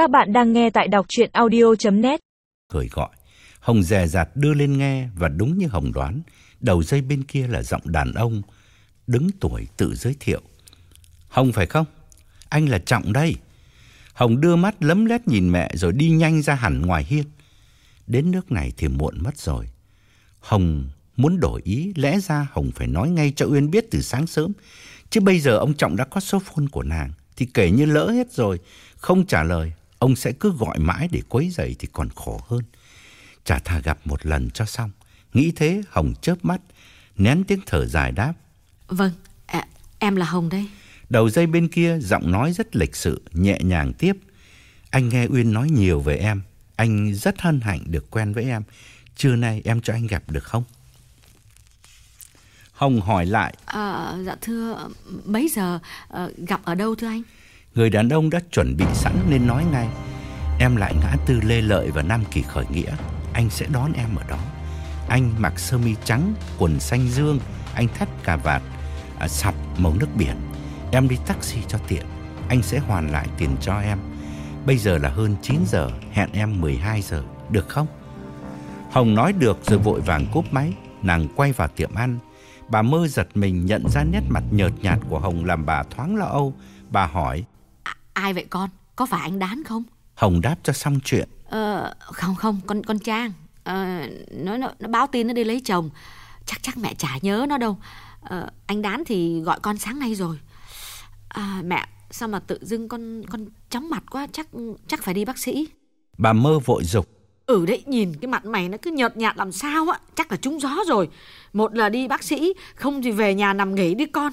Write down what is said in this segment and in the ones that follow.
Các bạn đang nghe tại đọc chuyện audio.net Cười gọi. Hồng dè dặt đưa lên nghe và đúng như Hồng đoán, đầu dây bên kia là giọng đàn ông, đứng tuổi tự giới thiệu. Hồng phải không? Anh là Trọng đây. Hồng đưa mắt lấm lét nhìn mẹ rồi đi nhanh ra hẳn ngoài hiên. Đến nước này thì muộn mất rồi. Hồng muốn đổi ý, lẽ ra Hồng phải nói ngay cho Uyên biết từ sáng sớm. Chứ bây giờ ông Trọng đã có số phone của nàng, thì kể như lỡ hết rồi, không trả lời, ông sẽ cứ gọi mãi để quấy rầy thì còn khổ hơn. Chả thà gặp một lần cho xong. Nghĩ thế Hồng chớp mắt, nén tiếng thở dài đáp. Vâng, à, em là Hồng đây. Đầu dây bên kia giọng nói rất lịch sự, nhẹ nhàng tiếp. Anh nghe Uyên nói nhiều về em. Anh rất hân hạnh được quen với em. Trưa nay em cho anh gặp được không? Hồng hỏi lại. À, dạ thưa, mấy giờ à, gặp ở đâu thưa anh? Người đàn ông đã chuẩn bị sẵn nên nói ngay. Em lại ngã tư Lê Lợi và Nam Kỳ Khởi Nghĩa. Anh sẽ đón em ở đó. Anh mặc sơ mi trắng, quần xanh dương, anh thắt cà vạt, à, sọc màu nước biển. Em đi taxi cho tiện. Anh sẽ hoàn lại tiền cho em. Bây giờ là hơn 9 giờ, hẹn em 12 giờ, được không? Hồng nói được rồi vội vàng cúp máy. Nàng quay vào tiệm ăn. Bà mơ giật mình nhận ra nét mặt nhợt nhạt của Hồng làm bà thoáng lo âu. Bà hỏi. Ai vậy con? Có phải anh Đán không? Hồng đáp cho xong chuyện. Ờ, không không, con con Trang. Ờ, nó, nó nó báo tin nó đi lấy chồng. Chắc chắc mẹ chả nhớ nó đâu. Ờ, anh Đán thì gọi con sáng nay rồi. À, mẹ, sao mà tự dưng con con chóng mặt quá, chắc chắc phải đi bác sĩ. Bà mơ vội dục. Ừ đấy, nhìn cái mặt mày nó cứ nhợt nhạt làm sao á, chắc là trúng gió rồi. Một là đi bác sĩ, không thì về nhà nằm nghỉ đi con.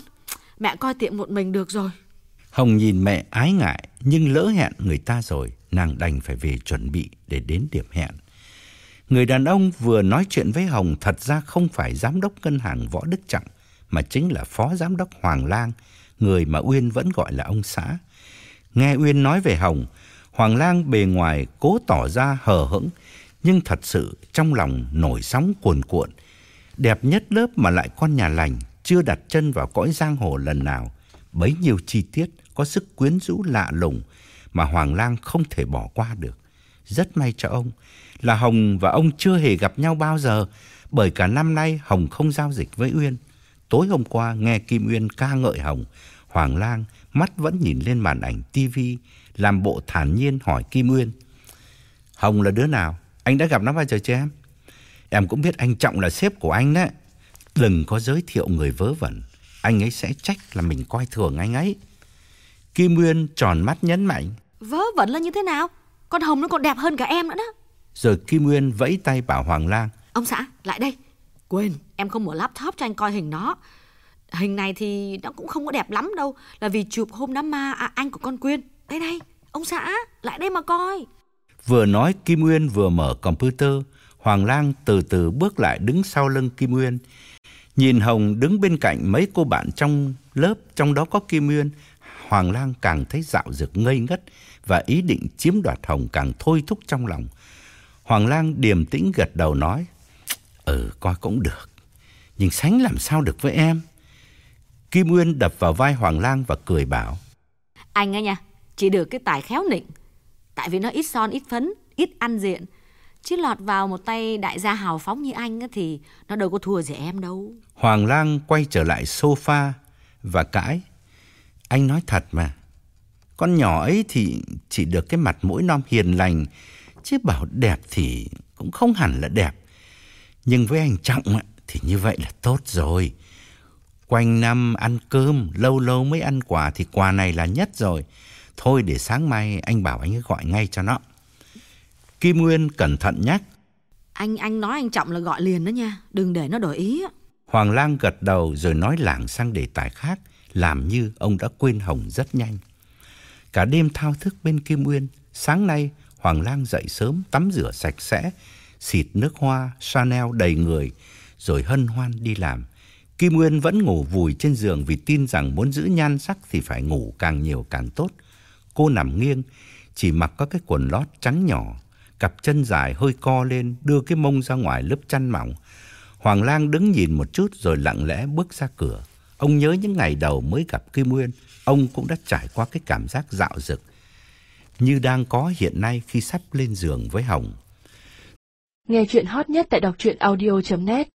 Mẹ coi tiệm một mình được rồi. Hồng nhìn mẹ ái ngại, nhưng lỡ hẹn người ta rồi, nàng đành phải về chuẩn bị để đến điểm hẹn. Người đàn ông vừa nói chuyện với Hồng thật ra không phải giám đốc ngân hàng Võ Đức Trọng, mà chính là phó giám đốc Hoàng Lang, người mà Uyên vẫn gọi là ông xã. Nghe Uyên nói về Hồng, Hoàng Lang bề ngoài cố tỏ ra hờ hững, nhưng thật sự trong lòng nổi sóng cuồn cuộn. Đẹp nhất lớp mà lại con nhà lành, chưa đặt chân vào cõi giang hồ lần nào. Bấy nhiêu chi tiết có sức quyến rũ lạ lùng mà Hoàng Lang không thể bỏ qua được. Rất may cho ông là Hồng và ông chưa hề gặp nhau bao giờ, bởi cả năm nay Hồng không giao dịch với Uyên. Tối hôm qua nghe Kim Uyên ca ngợi Hồng, Hoàng Lang mắt vẫn nhìn lên màn ảnh tivi, làm bộ thản nhiên hỏi Kim Uyên. Hồng là đứa nào? Anh đã gặp nó bao giờ chưa em? Em cũng biết anh Trọng là sếp của anh đấy. Đừng có giới thiệu người vớ vẩn. Anh ấy sẽ trách là mình coi thường anh ấy. Kim Nguyên tròn mắt nhấn mạnh. Vớ vẩn là như thế nào? Con Hồng nó còn đẹp hơn cả em nữa đó. Rồi Kim Nguyên vẫy tay bảo Hoàng Lang. Ông xã, lại đây. Quên, em không mở laptop cho anh coi hình nó. Hình này thì nó cũng không có đẹp lắm đâu. Là vì chụp hôm đám ma à, anh của con Quyên. Đây đây, ông xã, lại đây mà coi. Vừa nói Kim Nguyên vừa mở computer. Hoàng Lang từ từ bước lại đứng sau lưng Kim Nguyên. Nhìn Hồng đứng bên cạnh mấy cô bạn trong lớp, trong đó có Kim Nguyên, Hoàng Lang càng thấy dạo dực ngây ngất và ý định chiếm đoạt Hồng càng thôi thúc trong lòng. Hoàng Lang điềm tĩnh gật đầu nói, Ừ, coi cũng được, nhưng sánh làm sao được với em. Kim Nguyên đập vào vai Hoàng Lang và cười bảo, Anh ấy nha, chỉ được cái tài khéo nịnh, tại vì nó ít son, ít phấn, ít ăn diện. Chứ lọt vào một tay đại gia hào phóng như anh thì nó đâu có thua gì em đâu. Hoàng Lang quay trở lại sofa và cãi. Anh nói thật mà. Con nhỏ ấy thì chỉ được cái mặt mũi non hiền lành, chứ bảo đẹp thì cũng không hẳn là đẹp. Nhưng với anh Trọng thì như vậy là tốt rồi. Quanh năm ăn cơm, lâu lâu mới ăn quà thì quà này là nhất rồi. Thôi để sáng mai anh bảo anh ấy gọi ngay cho nó. Kim Nguyên cẩn thận nhắc. Anh anh nói anh Trọng là gọi liền đó nha, đừng để nó đổi ý. Hoàng Lang gật đầu rồi nói lảng sang đề tài khác, làm như ông đã quên Hồng rất nhanh. Cả đêm thao thức bên Kim Nguyên, sáng nay Hoàng Lang dậy sớm tắm rửa sạch sẽ, xịt nước hoa Chanel đầy người, rồi hân hoan đi làm. Kim Nguyên vẫn ngủ vùi trên giường vì tin rằng muốn giữ nhan sắc thì phải ngủ càng nhiều càng tốt. Cô nằm nghiêng, chỉ mặc có cái quần lót trắng nhỏ, cặp chân dài hơi co lên, đưa cái mông ra ngoài lớp chăn mỏng. Hoàng Lang đứng nhìn một chút rồi lặng lẽ bước ra cửa. Ông nhớ những ngày đầu mới gặp Kim Nguyên, ông cũng đã trải qua cái cảm giác dạo dực. như đang có hiện nay khi sắp lên giường với Hồng. Nghe chuyện hot nhất tại đọc truyện audio.net